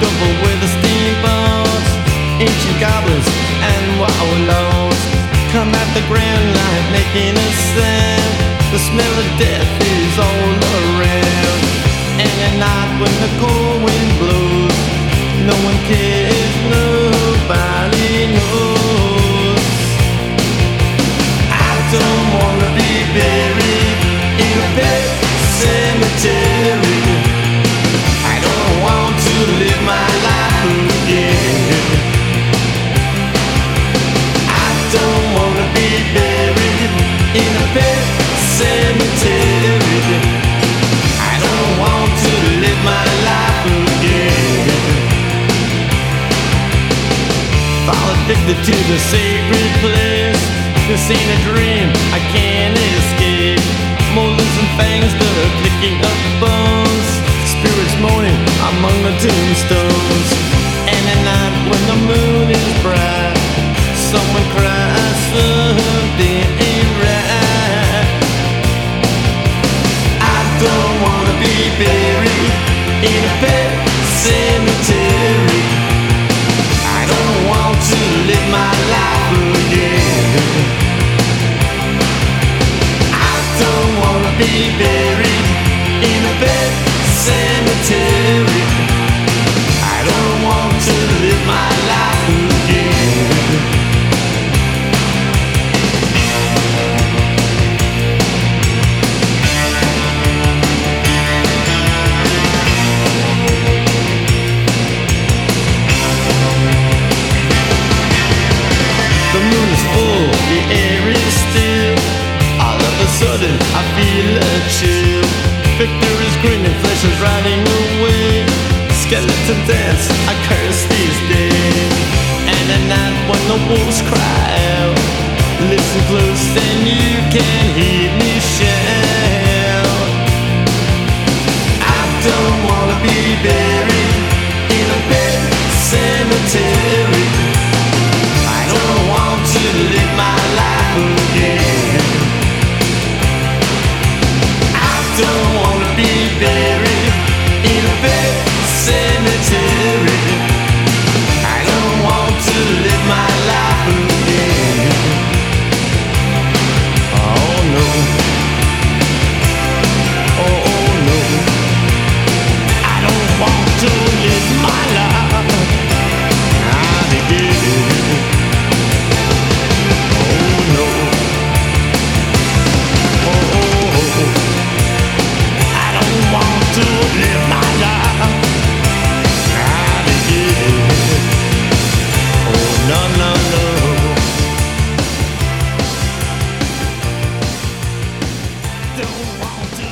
double with the steamboats, ancient and. Come the making a sound. The smell of death is all around. Addicted to the sacred place. This ain't a dream, I can't escape. Molars and fangs, the bones. Spirits moaning among the tombstones. Don't wanna be buried in a pet cemetery. The air is still. All of a sudden, I feel a chill. Victor is grinning, flesh is riding away. Skeleton dance, I curse these days. And at night when the wolves cry out, listen close and you can don't want to